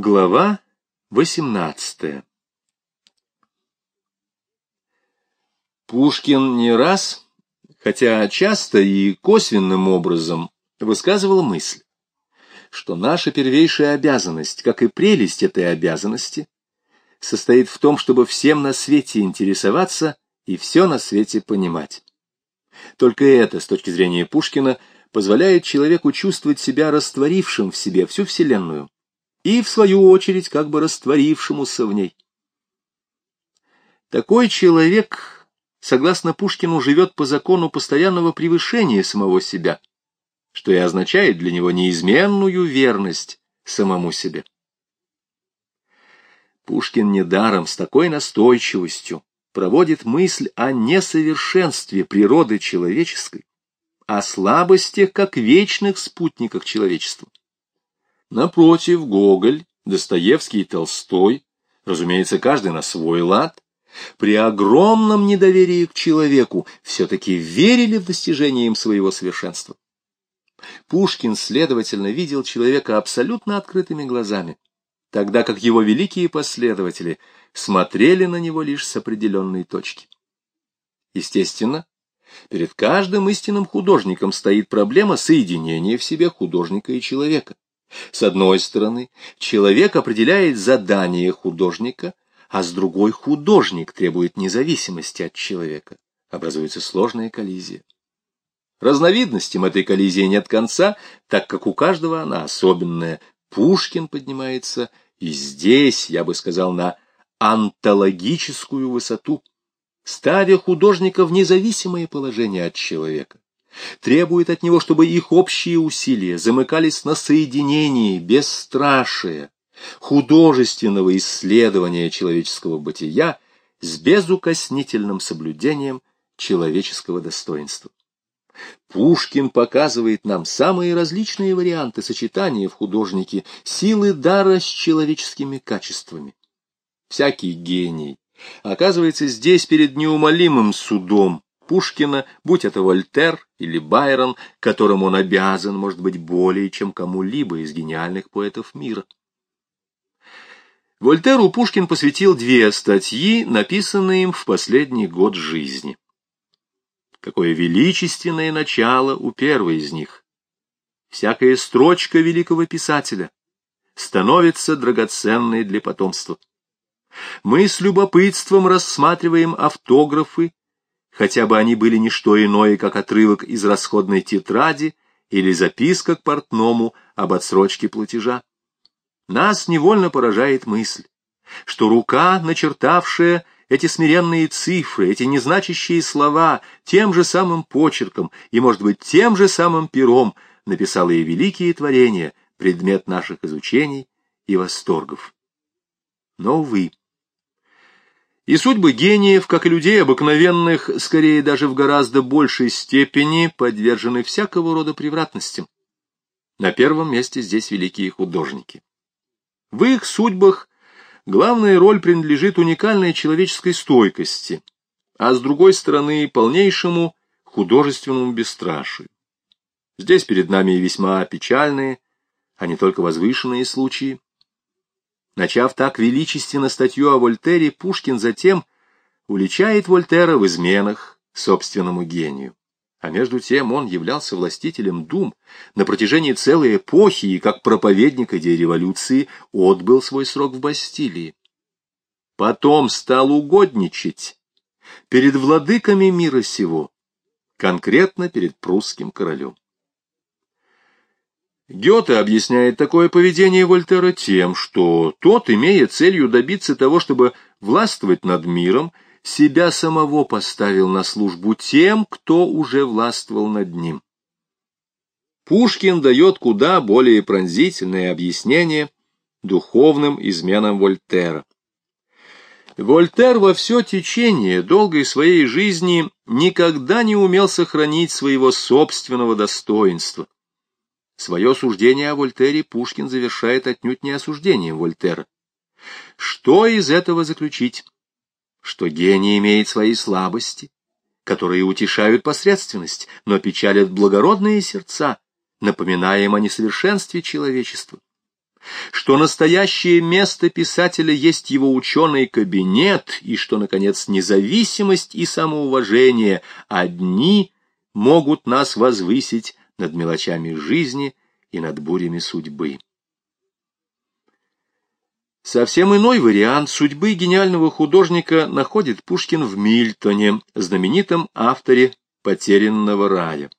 Глава 18 Пушкин не раз, хотя часто и косвенным образом, высказывал мысль, что наша первейшая обязанность, как и прелесть этой обязанности, состоит в том, чтобы всем на свете интересоваться и все на свете понимать. Только это, с точки зрения Пушкина, позволяет человеку чувствовать себя растворившим в себе всю Вселенную и, в свою очередь, как бы растворившемуся в ней. Такой человек, согласно Пушкину, живет по закону постоянного превышения самого себя, что и означает для него неизменную верность самому себе. Пушкин недаром с такой настойчивостью проводит мысль о несовершенстве природы человеческой, о слабостях как вечных спутниках человечества. Напротив, Гоголь, Достоевский и Толстой, разумеется, каждый на свой лад, при огромном недоверии к человеку все-таки верили в достижение им своего совершенства. Пушкин, следовательно, видел человека абсолютно открытыми глазами, тогда как его великие последователи смотрели на него лишь с определенной точки. Естественно, перед каждым истинным художником стоит проблема соединения в себе художника и человека. С одной стороны, человек определяет задание художника, а с другой художник требует независимости от человека. Образуется сложная коллизия. Разновидностям этой коллизии нет конца, так как у каждого она особенная. Пушкин поднимается и здесь, я бы сказал, на антологическую высоту, ставя художника в независимое положение от человека требует от него, чтобы их общие усилия замыкались на соединении бесстрашия, художественного исследования человеческого бытия с безукоснительным соблюдением человеческого достоинства. Пушкин показывает нам самые различные варианты сочетания в художнике силы дара с человеческими качествами. Всякий гений оказывается здесь перед неумолимым судом, Пушкина, будь это Вольтер или Байрон, которым он обязан, может быть, более, чем кому-либо из гениальных поэтов мира. Вольтеру Пушкин посвятил две статьи, написанные им в последний год жизни. Какое величественное начало у первой из них. Всякая строчка великого писателя становится драгоценной для потомства. Мы с любопытством рассматриваем автографы хотя бы они были не что иное, как отрывок из расходной тетради или записка к портному об отсрочке платежа. Нас невольно поражает мысль, что рука, начертавшая эти смиренные цифры, эти незначащие слова, тем же самым почерком и, может быть, тем же самым пером написала и великие творения, предмет наших изучений и восторгов. Но, увы, и судьбы гениев, как и людей обыкновенных, скорее даже в гораздо большей степени подвержены всякого рода превратностям. На первом месте здесь великие художники. В их судьбах главная роль принадлежит уникальной человеческой стойкости, а с другой стороны полнейшему художественному бесстрашию. Здесь перед нами весьма печальные, а не только возвышенные случаи. Начав так величественно статью о Вольтере, Пушкин затем уличает Вольтера в изменах собственному гению. А между тем он являлся властителем дум на протяжении целой эпохи и как проповедник идеи революции отбыл свой срок в Бастилии. Потом стал угодничать перед владыками мира сего, конкретно перед прусским королем. Гёте объясняет такое поведение Вольтера тем, что тот, имея целью добиться того, чтобы властвовать над миром, себя самого поставил на службу тем, кто уже властвовал над ним. Пушкин дает куда более пронзительное объяснение духовным изменам Вольтера. Вольтер во все течение долгой своей жизни никогда не умел сохранить своего собственного достоинства. Свое суждение о Вольтере Пушкин завершает отнюдь не осуждением Вольтера. Что из этого заключить? Что гений имеет свои слабости, которые утешают посредственность, но печалят благородные сердца, напоминая им о несовершенстве человечества. что настоящее место писателя есть его ученый кабинет, и что, наконец, независимость и самоуважение одни могут нас возвысить над мелочами жизни и над бурями судьбы. Совсем иной вариант судьбы гениального художника находит Пушкин в Мильтоне, знаменитом авторе «Потерянного рая».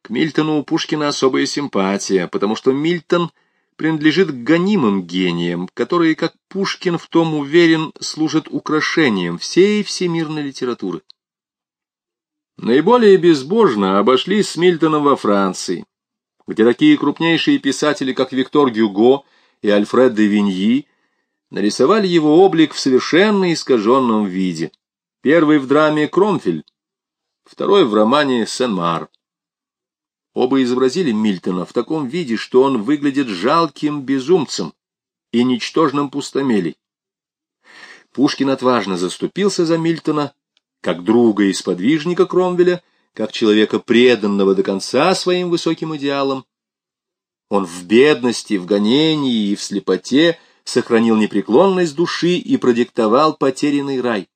К Мильтону у Пушкина особая симпатия, потому что Мильтон принадлежит к гонимым гениям, которые, как Пушкин в том уверен, служат украшением всей всемирной литературы. Наиболее безбожно обошлись с Мильтоном во Франции, где такие крупнейшие писатели, как Виктор Гюго и Альфред де Виньи, нарисовали его облик в совершенно искаженном виде. Первый в драме «Кромфель», второй в романе «Сен-Мар». Оба изобразили Мильтона в таком виде, что он выглядит жалким безумцем и ничтожным пустомелей. Пушкин отважно заступился за Мильтона как друга и сподвижника Кромвеля, как человека, преданного до конца своим высоким идеалам. Он в бедности, в гонении и в слепоте сохранил непреклонность души и продиктовал потерянный рай.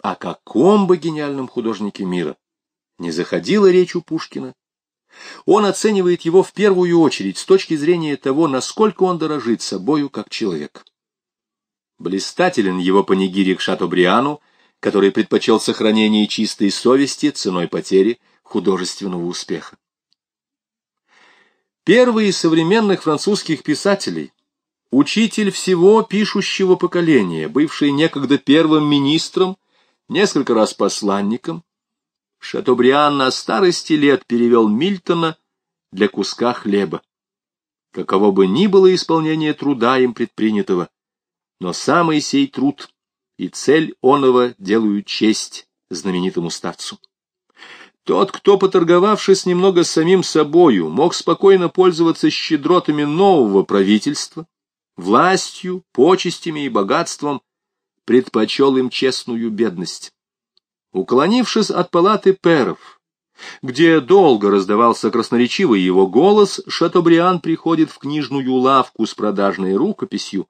О каком бы гениальном художнике мира не заходила речь у Пушкина, он оценивает его в первую очередь с точки зрения того, насколько он дорожит собою как человек. Блистателен его панигирик Шатобриану, который предпочел сохранение чистой совести ценой потери художественного успеха. Первый из современных французских писателей, учитель всего пишущего поколения, бывший некогда первым министром, несколько раз посланником, Шатобриан на старости лет перевел Мильтона для куска хлеба. Каково бы ни было исполнение труда им предпринятого, но самый сей труд и цель оного делают честь знаменитому старцу. Тот, кто, поторговавшись немного самим собою, мог спокойно пользоваться щедротами нового правительства, властью, почестями и богатством, предпочел им честную бедность. Уклонившись от палаты перов, где долго раздавался красноречивый его голос, Шатобриан приходит в книжную лавку с продажной рукописью,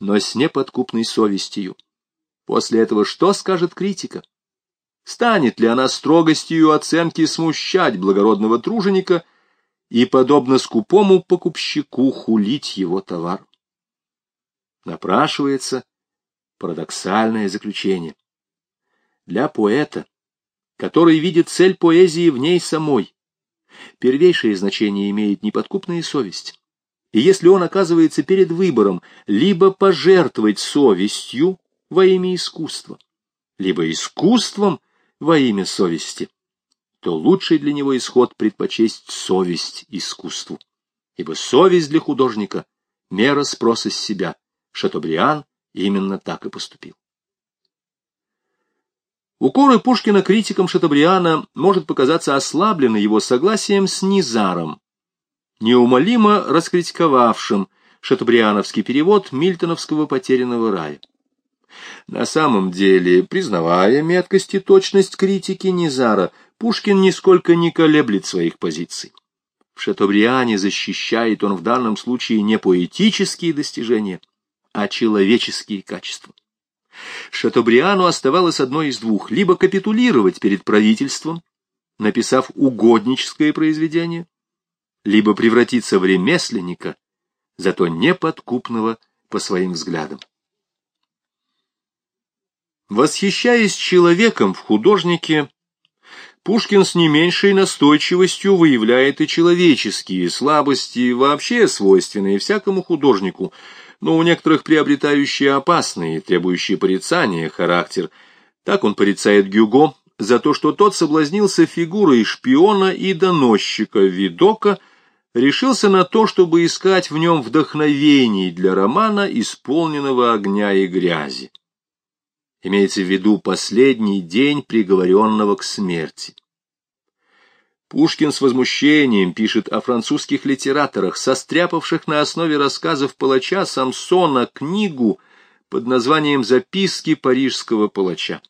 но с неподкупной совестью. После этого что скажет критика? Станет ли она строгостью оценки смущать благородного труженика и, подобно скупому покупщику, хулить его товар? Напрашивается парадоксальное заключение. Для поэта, который видит цель поэзии в ней самой, первейшее значение имеет неподкупная совесть. И если он оказывается перед выбором либо пожертвовать совестью, во имя искусства, либо искусством во имя совести, то лучший для него исход предпочесть совесть искусству. Ибо совесть для художника — мера спроса с себя. Шатобриан именно так и поступил. Укоры Пушкина критикам Шатобриана может показаться ослаблены его согласием с Низаром, неумолимо раскритиковавшим шатобриановский перевод мильтоновского «Потерянного рая». На самом деле, признавая меткость и точность критики Низара, Пушкин нисколько не колеблет своих позиций. В Шатобриане защищает он в данном случае не поэтические достижения, а человеческие качества. Шатобриану оставалось одно из двух — либо капитулировать перед правительством, написав угодническое произведение, либо превратиться в ремесленника, зато неподкупного по своим взглядам. Восхищаясь человеком в художнике, Пушкин с не меньшей настойчивостью выявляет и человеческие слабости, вообще свойственные всякому художнику, но у некоторых приобретающие опасные, требующие порицания характер. Так он порицает Гюго за то, что тот соблазнился фигурой шпиона и доносчика Видока, решился на то, чтобы искать в нем вдохновений для романа, исполненного огня и грязи. Имеется в виду последний день приговоренного к смерти. Пушкин с возмущением пишет о французских литераторах, состряпавших на основе рассказов палача Самсона книгу под названием «Записки парижского палача».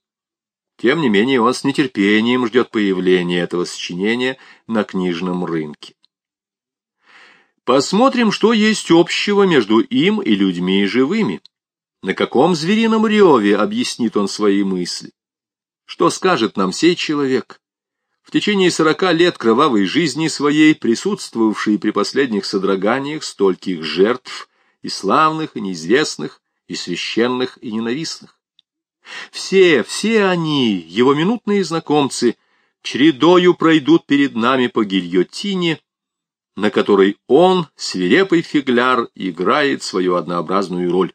Тем не менее, он с нетерпением ждет появления этого сочинения на книжном рынке. Посмотрим, что есть общего между им и людьми живыми. На каком зверином реве объяснит он свои мысли? Что скажет нам сей человек? В течение сорока лет кровавой жизни своей, присутствовавший при последних содроганиях стольких жертв, и славных, и неизвестных, и священных, и ненавистных. Все, все они, его минутные знакомцы, чередою пройдут перед нами по гильотине, на которой он, свирепый фигляр, играет свою однообразную роль.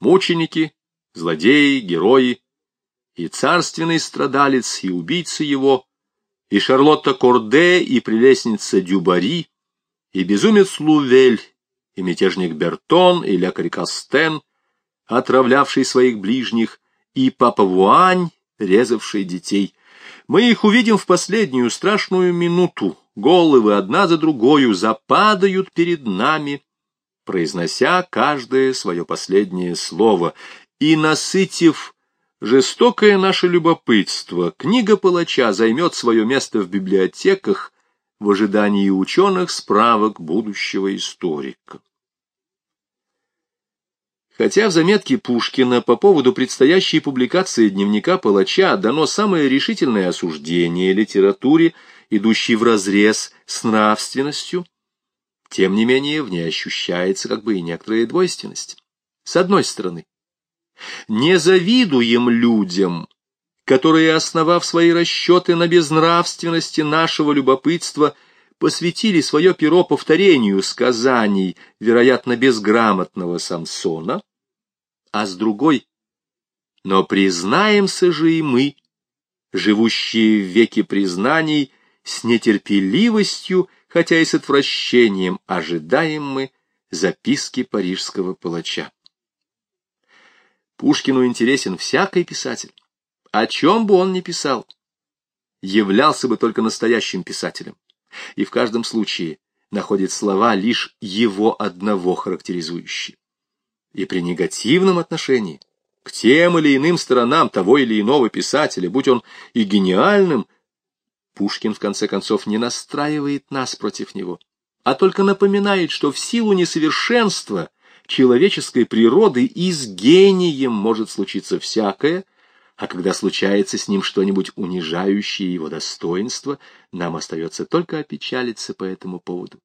Мученики, злодеи, герои, и царственный страдалец, и убийца его, и Шарлотта Корде, и прелестница Дюбари, и безумец Лувель, и мятежник Бертон, и лекарь Кастен, отравлявший своих ближних, и папа Вуань, резавший детей. Мы их увидим в последнюю страшную минуту. Головы одна за другою западают перед нами, произнося каждое свое последнее слово, и, насытив жестокое наше любопытство, книга палача займет свое место в библиотеках в ожидании ученых справок будущего историка. Хотя в заметке Пушкина по поводу предстоящей публикации дневника палача дано самое решительное осуждение литературе, идущей вразрез с нравственностью, тем не менее в ней ощущается как бы и некоторая двойственность. С одной стороны, не завидуем людям, которые, основав свои расчеты на безнравственности нашего любопытства, посвятили свое перо повторению сказаний, вероятно, безграмотного Самсона, а с другой — но признаемся же и мы, живущие в веке признаний, с нетерпеливостью, хотя и с отвращением, ожидаем мы записки парижского палача. Пушкину интересен всякий писатель, о чем бы он ни писал, являлся бы только настоящим писателем и в каждом случае находит слова лишь его одного характеризующие. И при негативном отношении к тем или иным сторонам того или иного писателя, будь он и гениальным, Пушкин в конце концов не настраивает нас против него, а только напоминает, что в силу несовершенства человеческой природы и с гением может случиться всякое, а когда случается с ним что-нибудь унижающее его достоинство, нам остается только опечалиться по этому поводу.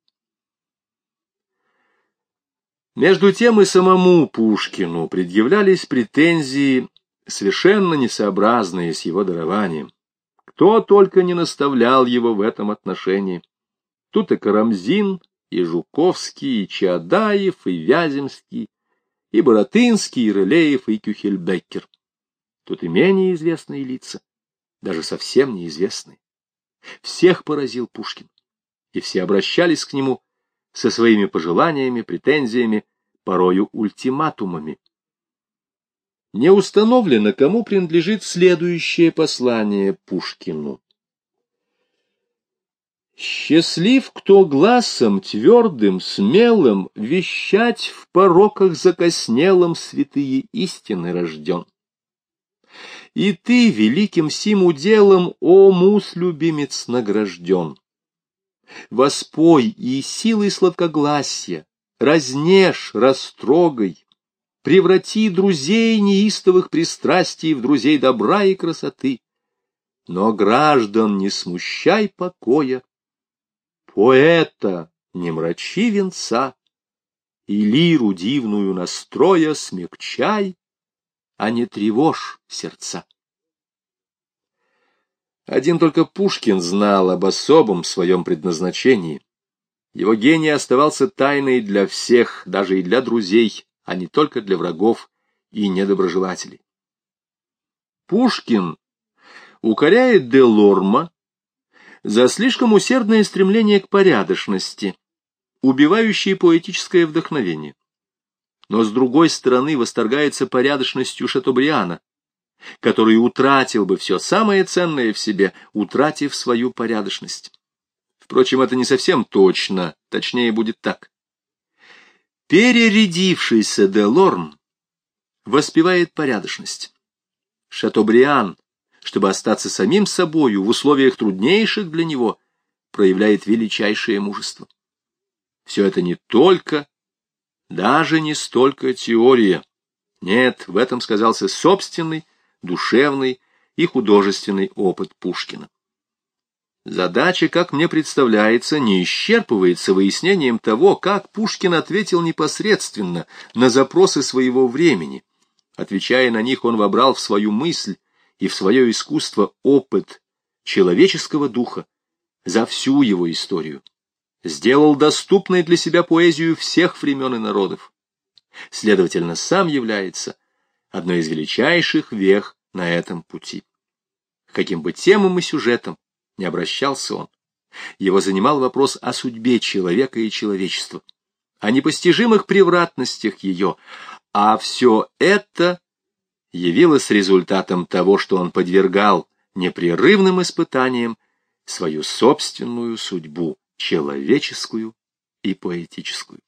Между тем и самому Пушкину предъявлялись претензии, совершенно несообразные с его дарованием. Кто только не наставлял его в этом отношении. Тут и Карамзин, и Жуковский, и Чаадаев, и Вяземский, и Боротынский, и Рылеев, и Кюхельбеккер. Тут и менее известные лица, даже совсем неизвестные. Всех поразил Пушкин, и все обращались к нему со своими пожеланиями, претензиями, порою ультиматумами. Не установлено, кому принадлежит следующее послание Пушкину. Счастлив, кто глазом твердым, смелым Вещать в пороках закоснелом Святые истины рожден. И ты великим сим уделом, о мус, любимец, награжден. Воспой и силой сладкогласия, разнешь, растрогай, преврати друзей неистовых пристрастий в друзей добра и красоты. Но граждан не смущай покоя, поэта не мрачи венца, и лиру дивную настроя смягчай, а не тревожь сердца. Один только Пушкин знал об особом своем предназначении. Его гений оставался тайной для всех, даже и для друзей, а не только для врагов и недоброжелателей. Пушкин укоряет де Лорма за слишком усердное стремление к порядочности, убивающее поэтическое вдохновение. Но с другой стороны восторгается порядочностью Шатобриана, который утратил бы все самое ценное в себе, утратив свою порядочность. Впрочем, это не совсем точно, точнее будет так. Перерядившийся де Лорм воспевает порядочность. Шатобриан, чтобы остаться самим собою в условиях труднейших для него, проявляет величайшее мужество. все это не только, даже не столько теория. Нет, в этом сказался собственный, душевный и художественный опыт Пушкина. Задача, как мне представляется, не исчерпывается выяснением того, как Пушкин ответил непосредственно на запросы своего времени. Отвечая на них, он вобрал в свою мысль и в свое искусство опыт человеческого духа за всю его историю. Сделал доступной для себя поэзию всех времен и народов. Следовательно, сам является одной из величайших вех на этом пути. Каким бы темам и сюжетам не обращался он. Его занимал вопрос о судьбе человека и человечества, о непостижимых превратностях ее, а все это явилось результатом того, что он подвергал непрерывным испытаниям свою собственную судьбу, человеческую и поэтическую.